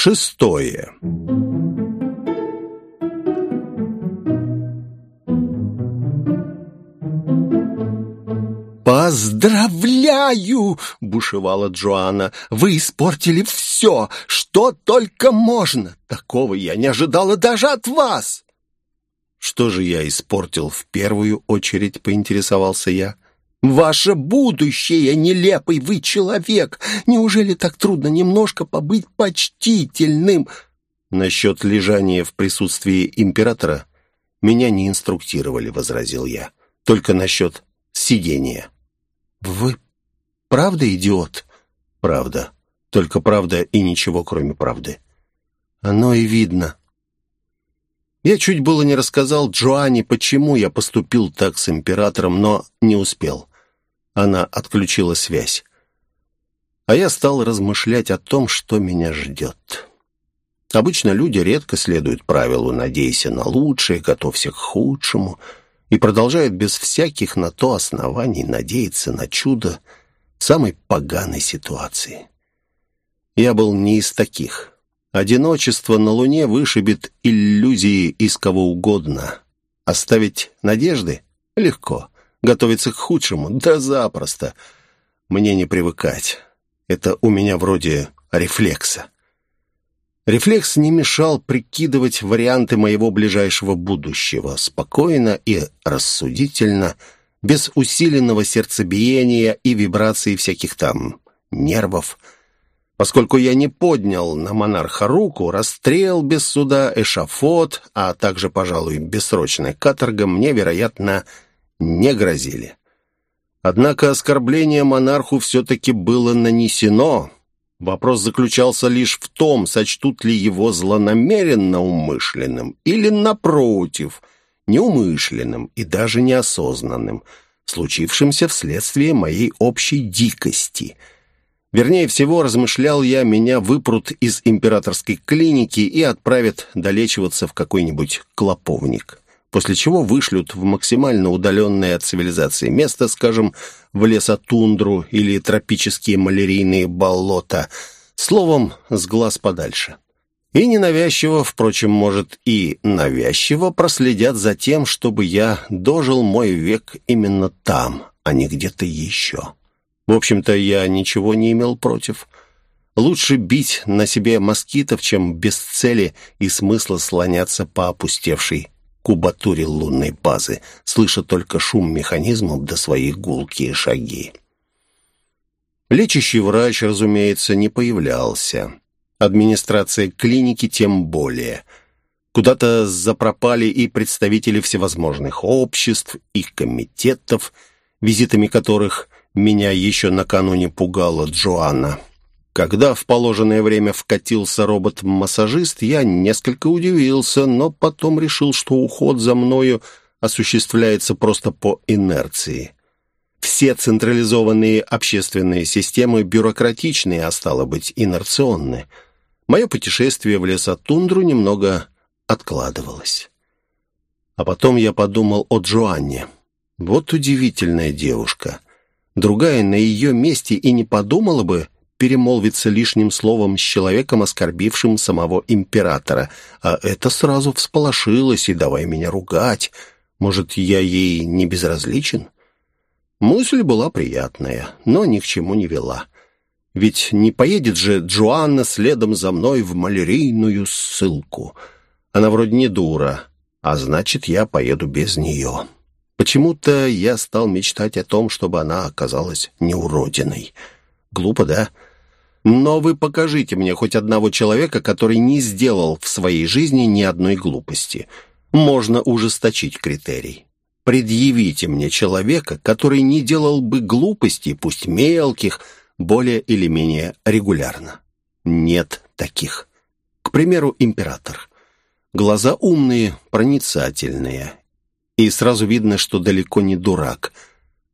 Шестое. «Поздравляю!» — бушевала Джоанна. «Вы испортили все, что только можно! Такого я не ожидала даже от вас!» «Что же я испортил в первую очередь?» — поинтересовался я. «Ваше будущее, нелепый вы человек! Неужели так трудно немножко побыть почтительным?» «Насчет лежания в присутствии императора меня не инструктировали», — возразил я. «Только насчет сидения». «Вы правда идиот?» «Правда. Только правда и ничего, кроме правды». «Оно и видно». Я чуть было не рассказал Джоанне, почему я поступил так с императором, но не успел. Она отключила связь. А я стал размышлять о том, что меня ждет. Обычно люди редко следуют правилу «надейся на лучшее, готовься к худшему» и продолжают без всяких на то оснований надеяться на чудо в самой поганой ситуации. Я был не из таких. Одиночество на Луне вышибет иллюзии из кого угодно. Оставить надежды? Легко. Готовиться к худшему? Да запросто. Мне не привыкать. Это у меня вроде рефлекса. Рефлекс не мешал прикидывать варианты моего ближайшего будущего, спокойно и рассудительно, без усиленного сердцебиения и вибраций всяких там нервов. Поскольку я не поднял на монарха руку, расстрел без суда, эшафот, а также, пожалуй, бессрочная каторга мне, вероятно, не грозили. Однако оскорбление монарху все-таки было нанесено, Вопрос заключался лишь в том, сочтут ли его злонамеренно умышленным или, напротив, неумышленным и даже неосознанным, случившимся вследствие моей общей дикости. Вернее всего, размышлял я, меня выпрут из императорской клиники и отправят долечиваться в какой-нибудь клоповник после чего вышлют в максимально удаленное от цивилизации место, скажем, в лесотундру или тропические малярийные болота, словом, с глаз подальше. И ненавязчиво, впрочем, может, и навязчиво проследят за тем, чтобы я дожил мой век именно там, а не где-то еще. В общем-то, я ничего не имел против. Лучше бить на себе москитов, чем без цели и смысла слоняться по опустевшей кубатуре лунной базы, слыша только шум механизмов до своих гулкие шаги. Лечащий врач, разумеется, не появлялся. Администрация клиники тем более. Куда-то запропали и представители всевозможных обществ и комитетов, визитами которых меня еще накануне пугала Джоанна. Когда в положенное время вкатился робот-массажист, я несколько удивился, но потом решил, что уход за мною осуществляется просто по инерции. Все централизованные общественные системы бюрократичные, а стало быть, инерционны. Мое путешествие в лесотундру немного откладывалось. А потом я подумал о Джоанне. Вот удивительная девушка. Другая на ее месте и не подумала бы, перемолвиться лишним словом с человеком, оскорбившим самого императора, а это сразу всполошилось и давай меня ругать. Может, я ей не безразличен? Мысль была приятная, но ни к чему не вела. Ведь не поедет же Джоанна следом за мной в малярийную ссылку. Она вроде не дура, а значит, я поеду без нее. Почему-то я стал мечтать о том, чтобы она оказалась неуродиной. Глупо, да? — но вы покажите мне хоть одного человека, который не сделал в своей жизни ни одной глупости. Можно ужесточить критерий. Предъявите мне человека, который не делал бы глупостей, пусть мелких, более или менее регулярно. Нет таких. К примеру, император. Глаза умные, проницательные. И сразу видно, что далеко не дурак.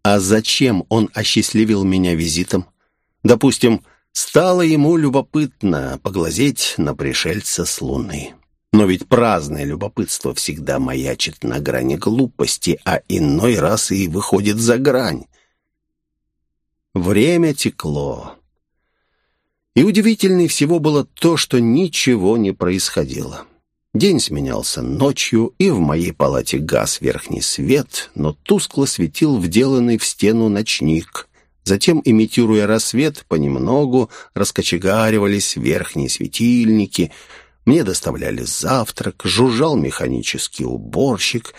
А зачем он осчастливил меня визитом? Допустим, Стало ему любопытно поглазеть на пришельца с Луны. Но ведь праздное любопытство всегда маячит на грани глупости, а иной раз и выходит за грань. Время текло. И удивительнее всего было то, что ничего не происходило. День сменялся ночью, и в моей палате газ верхний свет, но тускло светил вделанный в стену ночник. Затем, имитируя рассвет, понемногу раскочегаривались верхние светильники. Мне доставляли завтрак, жужжал механический уборщик,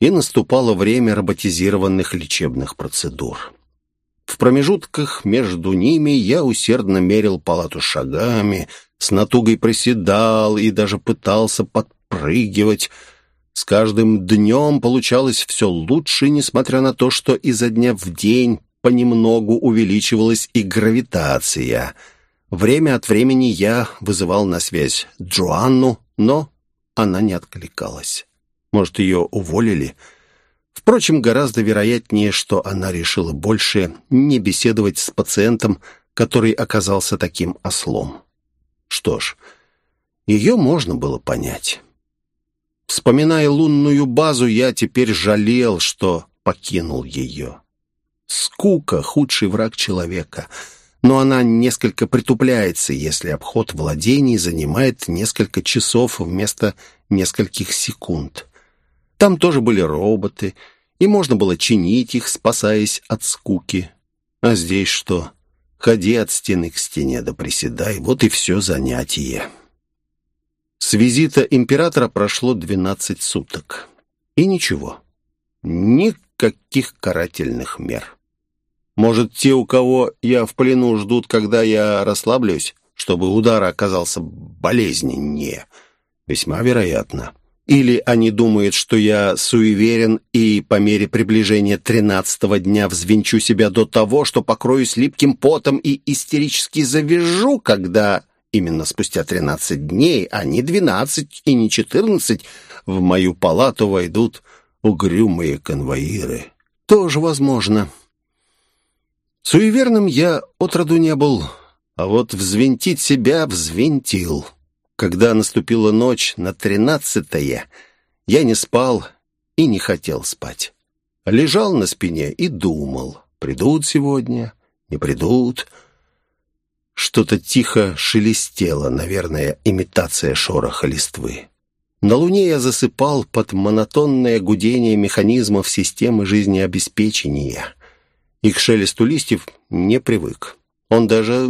и наступало время роботизированных лечебных процедур. В промежутках между ними я усердно мерил палату шагами, с натугой приседал и даже пытался подпрыгивать. С каждым днем получалось все лучше, несмотря на то, что изо дня в день понемногу увеличивалась и гравитация. Время от времени я вызывал на связь Джоанну, но она не откликалась. Может, ее уволили? — Впрочем, гораздо вероятнее, что она решила больше не беседовать с пациентом, который оказался таким ослом. Что ж, ее можно было понять. Вспоминая лунную базу, я теперь жалел, что покинул ее. Скука — худший враг человека, но она несколько притупляется, если обход владений занимает несколько часов вместо нескольких секунд. Там тоже были роботы, и можно было чинить их, спасаясь от скуки. А здесь что? Ходи от стены к стене да приседай, вот и все занятие. С визита императора прошло двенадцать суток. И ничего. Никаких карательных мер. Может, те, у кого я в плену, ждут, когда я расслаблюсь, чтобы удар оказался болезненнее? Весьма вероятно. Или они думают, что я суеверен и по мере приближения тринадцатого дня взвинчу себя до того, что покроюсь липким потом и истерически завяжу, когда именно спустя тринадцать дней, а не двенадцать и не четырнадцать, в мою палату войдут угрюмые конвоиры. Тоже возможно. Суеверным я отроду не был, а вот взвинтить себя взвинтил. Когда наступила ночь на тринадцатое, я не спал и не хотел спать. Лежал на спине и думал, придут сегодня, не придут. Что-то тихо шелестело, наверное, имитация шороха листвы. На Луне я засыпал под монотонное гудение механизмов системы жизнеобеспечения. И к шелесту листьев не привык. Он даже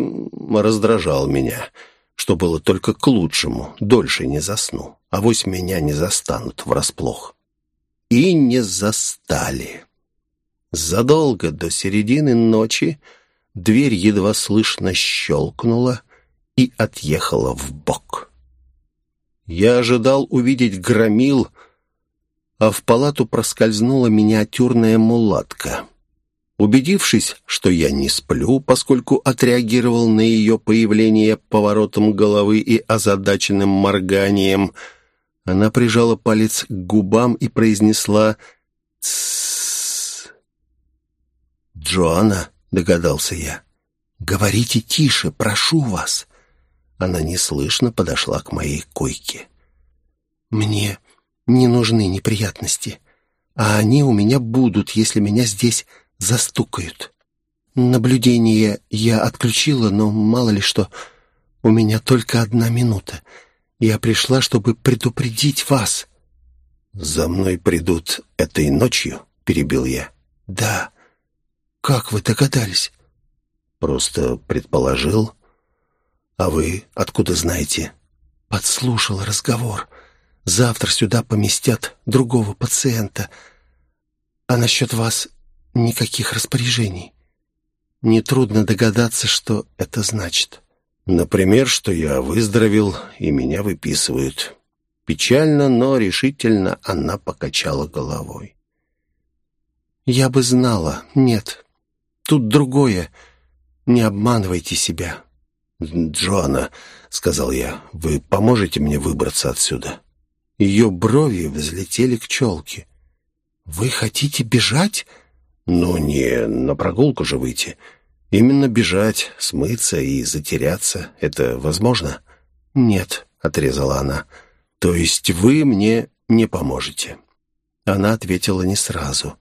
раздражал меня — что было только к лучшему, дольше не засну, а вось меня не застанут врасплох. И не застали. Задолго до середины ночи дверь едва слышно щелкнула и отъехала в бок. Я ожидал увидеть громил, а в палату проскользнула миниатюрная мулатка — Убедившись, что я не сплю, поскольку отреагировал на ее появление поворотом головы и озадаченным морганием, она прижала палец к губам и произнесла «Тссс». «Джоанна», — догадался я, — «говорите тише, прошу вас». Она неслышно подошла к моей койке. «Мне не нужны неприятности, а они у меня будут, если меня здесь застукают. Наблюдение я отключила, но мало ли что. У меня только одна минута. Я пришла, чтобы предупредить вас. «За мной придут этой ночью?» — перебил я. «Да. Как вы догадались?» «Просто предположил. А вы откуда знаете?» «Подслушал разговор. Завтра сюда поместят другого пациента. А насчет вас никаких распоряжений. Нетрудно догадаться, что это значит. Например, что я выздоровел, и меня выписывают. Печально, но решительно она покачала головой. «Я бы знала. Нет. Тут другое. Не обманывайте себя». «Джоанна», — сказал я, — «вы поможете мне выбраться отсюда?» Ее брови взлетели к челке. «Вы хотите бежать?» Но не на прогулку же выйти. Именно бежать, смыться и затеряться — это возможно? «Нет», — отрезала она. «То есть вы мне не поможете?» Она ответила не сразу.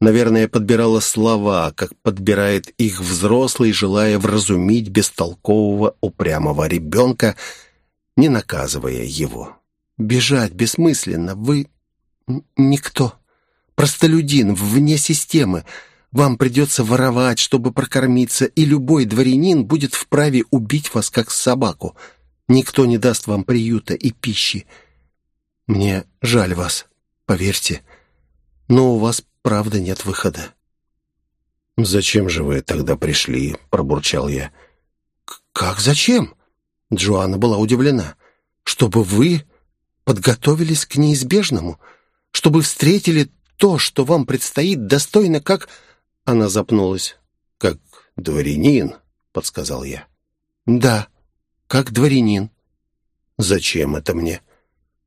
Наверное, подбирала слова, как подбирает их взрослый, желая вразумить бестолкового упрямого ребенка, не наказывая его. «Бежать бессмысленно. Вы никто. Простолюдин, вне системы. Вам придется воровать, чтобы прокормиться, и любой дворянин будет вправе убить вас, как собаку. Никто не даст вам приюта и пищи. Мне жаль вас, поверьте, но у вас правда нет выхода». «Зачем же вы тогда пришли?» — пробурчал я. «Как зачем?» Джоанна была удивлена. «Чтобы вы подготовились к неизбежному, чтобы встретили то, что вам предстоит, достойно как...» Она запнулась. «Как дворянин», — подсказал я. «Да, как дворянин». «Зачем это мне?»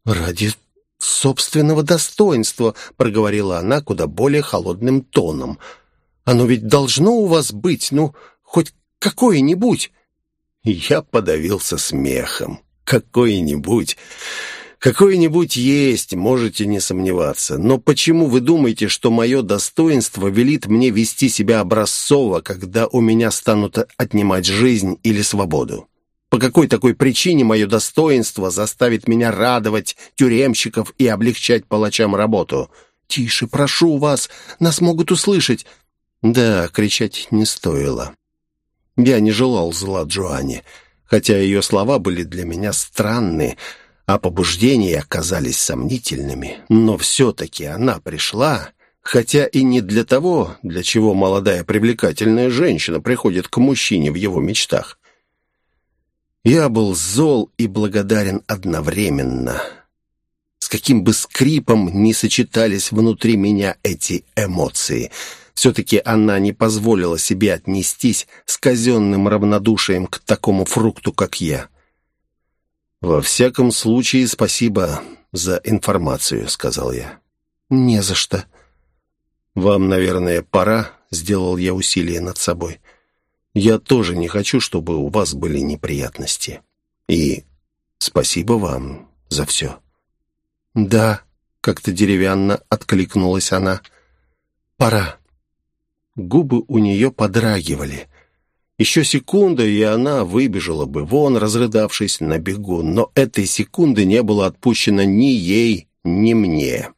«Ради собственного достоинства», — проговорила она куда более холодным тоном. «Оно ведь должно у вас быть, ну, хоть какое-нибудь». Я подавился смехом. «Какое-нибудь...» Какое-нибудь есть, можете не сомневаться. Но почему вы думаете, что мое достоинство велит мне вести себя образцово, когда у меня станут отнимать жизнь или свободу? По какой такой причине мое достоинство заставит меня радовать тюремщиков и облегчать палачам работу? «Тише, прошу вас, нас могут услышать». Да, кричать не стоило. Я не желал зла Джоанне, хотя ее слова были для меня странны, а побуждения оказались сомнительными. Но все-таки она пришла, хотя и не для того, для чего молодая привлекательная женщина приходит к мужчине в его мечтах. Я был зол и благодарен одновременно. С каким бы скрипом ни сочетались внутри меня эти эмоции, все-таки она не позволила себе отнестись с казенным равнодушием к такому фрукту, как я. «Во всяком случае, спасибо за информацию», — сказал я. «Не за что». «Вам, наверное, пора», — сделал я усилие над собой. Я тоже не хочу, чтобы у вас были неприятности. И спасибо вам за все». «Да», — как-то деревянно откликнулась она. «Пора». Губы у нее подрагивали. Еще секунда, и она выбежала бы вон, разрыдавшись на бегу, но этой секунды не было отпущено ни ей, ни мне.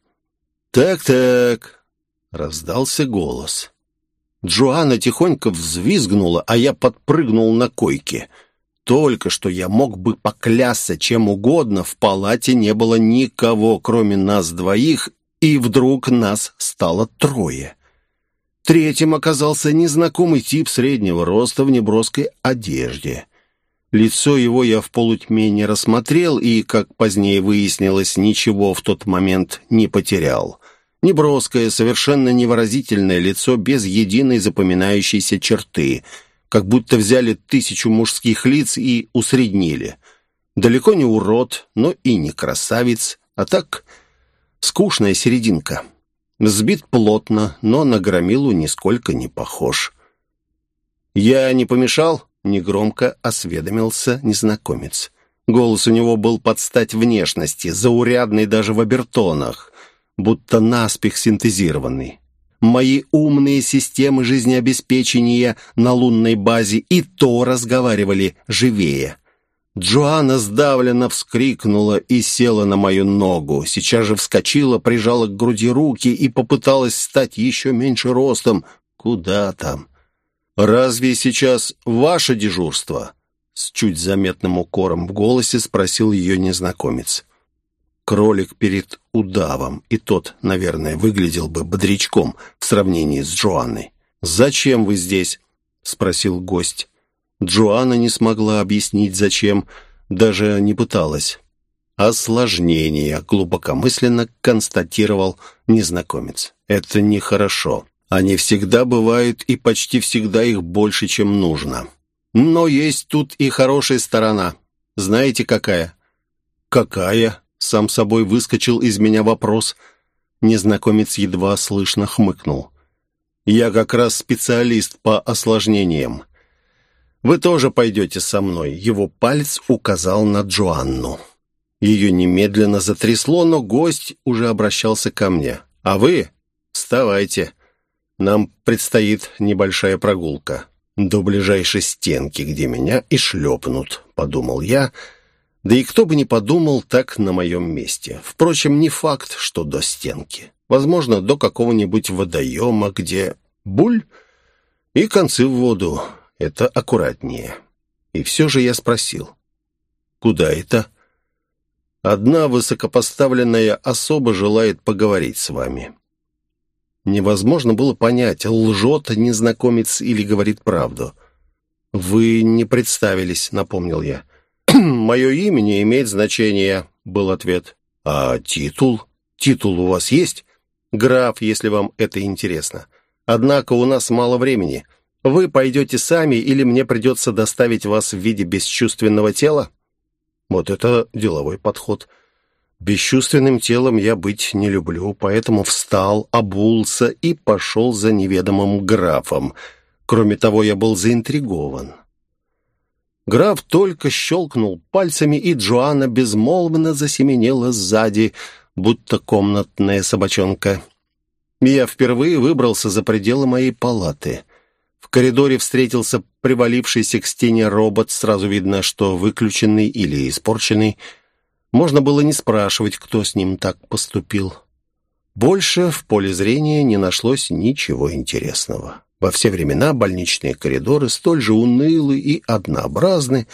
«Так-так», — раздался голос. Джоанна тихонько взвизгнула, а я подпрыгнул на койке. Только что я мог бы поклясться чем угодно, в палате не было никого, кроме нас двоих, и вдруг нас стало трое. Третьим оказался незнакомый тип среднего роста в неброской одежде. Лицо его я в полутьме не рассмотрел и, как позднее выяснилось, ничего в тот момент не потерял. Неброское, совершенно невыразительное лицо без единой запоминающейся черты, как будто взяли тысячу мужских лиц и усреднили. Далеко не урод, но и не красавец, а так скучная серединка. Сбит плотно, но на громилу нисколько не похож. «Я не помешал?» — негромко осведомился незнакомец. Голос у него был под стать внешности, заурядный даже в обертонах будто наспех синтезированный. Мои умные системы жизнеобеспечения на лунной базе и то разговаривали живее. Джоанна сдавленно вскрикнула и села на мою ногу. Сейчас же вскочила, прижала к груди руки и попыталась стать еще меньше ростом. Куда там? «Разве сейчас ваше дежурство?» С чуть заметным укором в голосе спросил ее незнакомец кролик перед удавом, и тот, наверное, выглядел бы бодрячком в сравнении с Джоанной. «Зачем вы здесь?» — спросил гость. Джоанна не смогла объяснить, зачем, даже не пыталась. «Осложнение», — глубокомысленно констатировал незнакомец. «Это нехорошо. Они всегда бывают, и почти всегда их больше, чем нужно. Но есть тут и хорошая сторона. Знаете, какая?» «Какая?» Сам собой выскочил из меня вопрос. Незнакомец едва слышно хмыкнул. «Я как раз специалист по осложнениям. Вы тоже пойдете со мной». Его палец указал на Джоанну. Ее немедленно затрясло, но гость уже обращался ко мне. «А вы? Вставайте. Нам предстоит небольшая прогулка. До ближайшей стенки, где меня и шлепнут, подумал я. Да и кто бы не подумал так на моем месте. Впрочем, не факт, что до стенки. Возможно, до какого-нибудь водоема, где буль и концы в воду. Это аккуратнее. И все же я спросил. «Куда это?» «Одна высокопоставленная особа желает поговорить с вами». Невозможно было понять, лжет незнакомец или говорит правду. «Вы не представились», — напомнил я. «Мое имя не имеет значения», — был ответ. «А титул? Титул у вас есть?» «Граф, если вам это интересно. Однако у нас мало времени. Вы пойдете сами или мне придется доставить вас в виде бесчувственного тела?» Вот это деловой подход. Бесчувственным телом я быть не люблю, поэтому встал, обулся и пошел за неведомым графом. Кроме того, я был заинтригован. Граф только щелкнул пальцами, и Джоанна безмолвно засеменела сзади, будто комнатная собачонка. Я впервые выбрался за пределы моей палаты. В коридоре встретился привалившийся к стене робот, сразу видно, что выключенный или испорченный. Можно было не спрашивать, кто с ним так поступил. Больше в поле зрения не нашлось ничего интересного. Во все времена больничные коридоры столь же унылы и однообразны,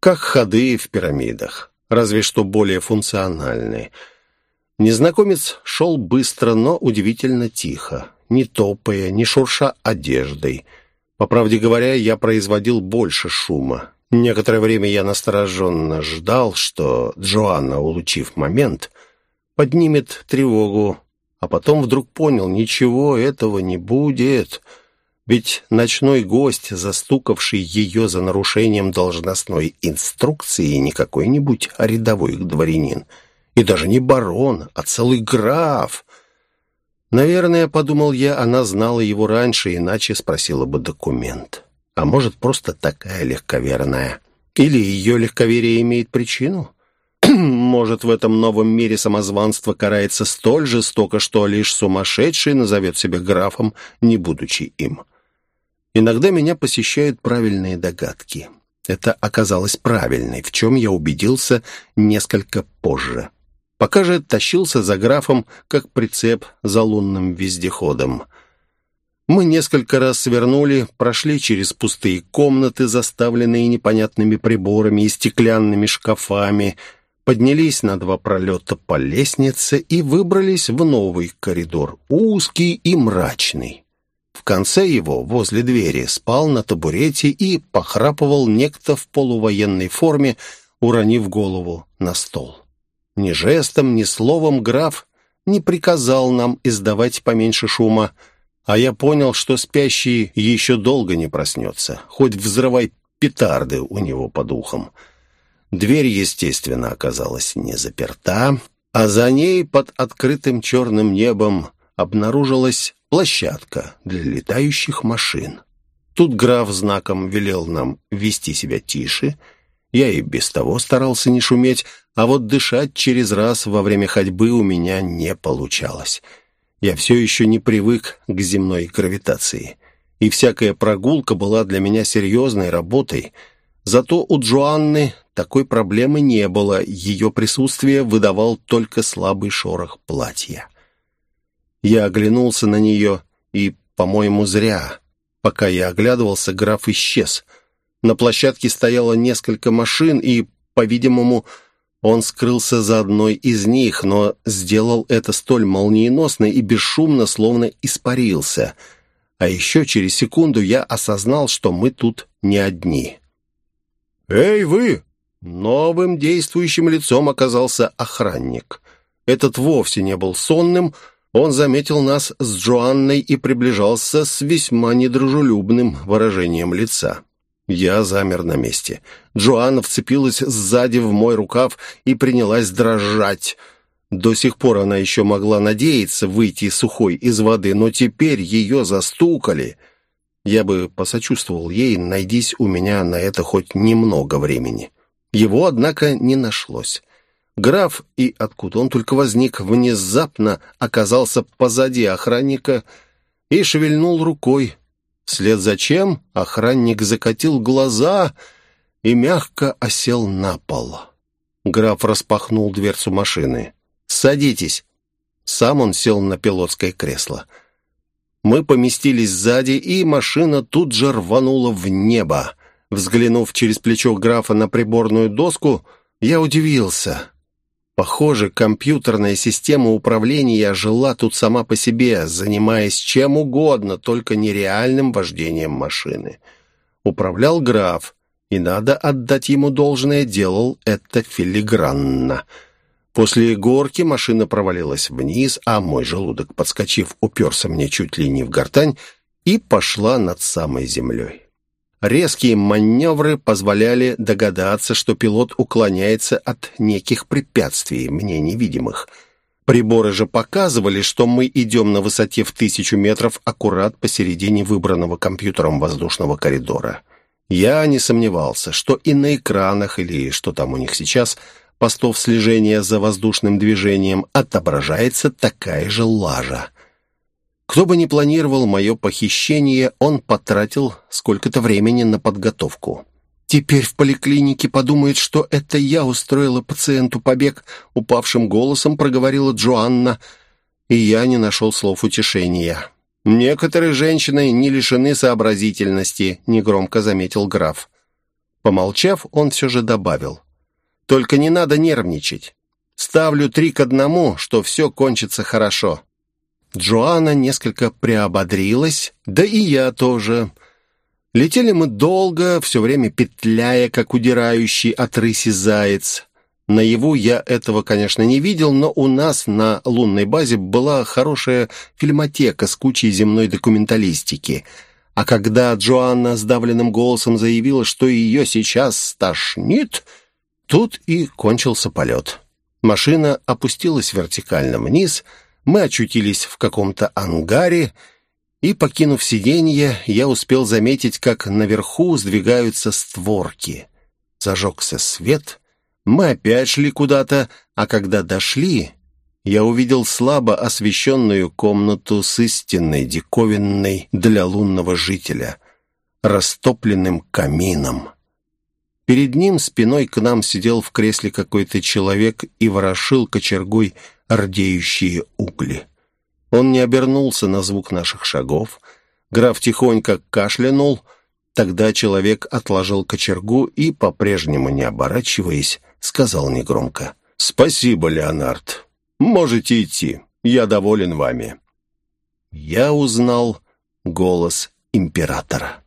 как ходы в пирамидах, разве что более функциональные. Незнакомец шел быстро, но удивительно тихо, не топая, не шурша одеждой. По правде говоря, я производил больше шума. Некоторое время я настороженно ждал, что Джоанна, улучив момент, поднимет тревогу, а потом вдруг понял, ничего этого не будет — ведь ночной гость, застукавший ее за нарушением должностной инструкции, не какой-нибудь рядовой дворянин, и даже не барон, а целый граф. Наверное, подумал я, она знала его раньше, иначе спросила бы документ. А может, просто такая легковерная. Или ее легковерие имеет причину? Может, в этом новом мире самозванство карается столь жестоко, что лишь сумасшедший назовет себя графом, не будучи им. Иногда меня посещают правильные догадки. Это оказалось правильной, в чем я убедился несколько позже. Пока же тащился за графом, как прицеп за лунным вездеходом. Мы несколько раз свернули, прошли через пустые комнаты, заставленные непонятными приборами и стеклянными шкафами, поднялись на два пролета по лестнице и выбрались в новый коридор, узкий и мрачный. В конце его, возле двери, спал на табурете и похрапывал некто в полувоенной форме, уронив голову на стол. Ни жестом, ни словом граф не приказал нам издавать поменьше шума, а я понял, что спящий еще долго не проснется, хоть взрывай петарды у него под ухом. Дверь, естественно, оказалась не заперта, а за ней под открытым черным небом обнаружилась площадка для летающих машин. Тут граф знаком велел нам вести себя тише. Я и без того старался не шуметь, а вот дышать через раз во время ходьбы у меня не получалось. Я все еще не привык к земной гравитации. И всякая прогулка была для меня серьезной работой. Зато у Джоанны такой проблемы не было, ее присутствие выдавал только слабый шорох платья. Я оглянулся на нее, и, по-моему, зря. Пока я оглядывался, граф исчез. На площадке стояло несколько машин, и, по-видимому, он скрылся за одной из них, но сделал это столь молниеносно и бесшумно, словно испарился. А еще через секунду я осознал, что мы тут не одни. «Эй, вы!» Новым действующим лицом оказался охранник. Этот вовсе не был сонным, он заметил нас с Джоанной и приближался с весьма недружелюбным выражением лица. Я замер на месте. Джоанна вцепилась сзади в мой рукав и принялась дрожать. До сих пор она еще могла надеяться выйти сухой из воды, но теперь ее застукали. Я бы посочувствовал ей, найдись у меня на это хоть немного времени. Его, однако, не нашлось. Граф, и откуда он только возник, внезапно оказался позади охранника. и шевельнул рукой. Вслед за чем охранник закатил глаза и мягко осел на пол. Граф распахнул дверцу машины. «Садитесь». Сам он сел на пилотское кресло. Мы поместились сзади, и машина тут же рванула в небо. Взглянув через плечо графа на приборную доску, я удивился. Похоже, компьютерная система управления жила тут сама по себе, занимаясь чем угодно, только нереальным вождением машины. Управлял граф, и надо отдать ему должное, делал это филигранно. После горки машина провалилась вниз, а мой желудок, подскочив, уперся мне чуть ли не в гортань и пошла над самой землей. Резкие маневры позволяли догадаться, что пилот уклоняется от неких препятствий, мне невидимых. Приборы же показывали, что мы идем на высоте в тысячу метров аккурат посередине выбранного компьютером воздушного коридора. Я не сомневался, что и на экранах, или что там у них сейчас, постов слежения за воздушным движением, отображается такая же лажа. Кто бы ни планировал мое похищение, он потратил сколько-то времени на подготовку. «Теперь в поликлинике подумают, что это я устроила пациенту побег», упавшим голосом проговорила Джоанна, и я не нашел слов утешения. «Некоторые женщины не лишены сообразительности», — негромко заметил граф. Помолчав, он все же добавил. «Только не надо нервничать. Ставлю три к одному, что все кончится хорошо». Джоанна несколько приободрилась, да и я тоже. Летели мы долго, все время петляя, как удирающий от рыси заяц. Наяву я этого, конечно, не видел, но у нас на лунной базе была хорошая фильмотека с кучей земной документалистики. А когда Джоанна сдавленным голосом заявила, что ее сейчас стошнит, тут и кончился полет. Машина опустилась вертикально вниз — мы очутились в каком-то ангаре, и, покинув сиденье, я успел заметить, как наверху сдвигаются створки. Зажегся свет, мы опять шли куда-то, а когда дошли, я увидел слабо освещенную комнату с истинной диковинной для лунного жителя, растопленным камином. Перед ним спиной к нам сидел в кресле какой-то человек и ворошил кочергой рдеющие угли. Он не обернулся на звук наших шагов. Граф тихонько кашлянул. Тогда человек отложил кочергу и, по-прежнему не оборачиваясь, сказал негромко. «Спасибо, Леонард. Можете идти. Я доволен вами». Я узнал голос императора.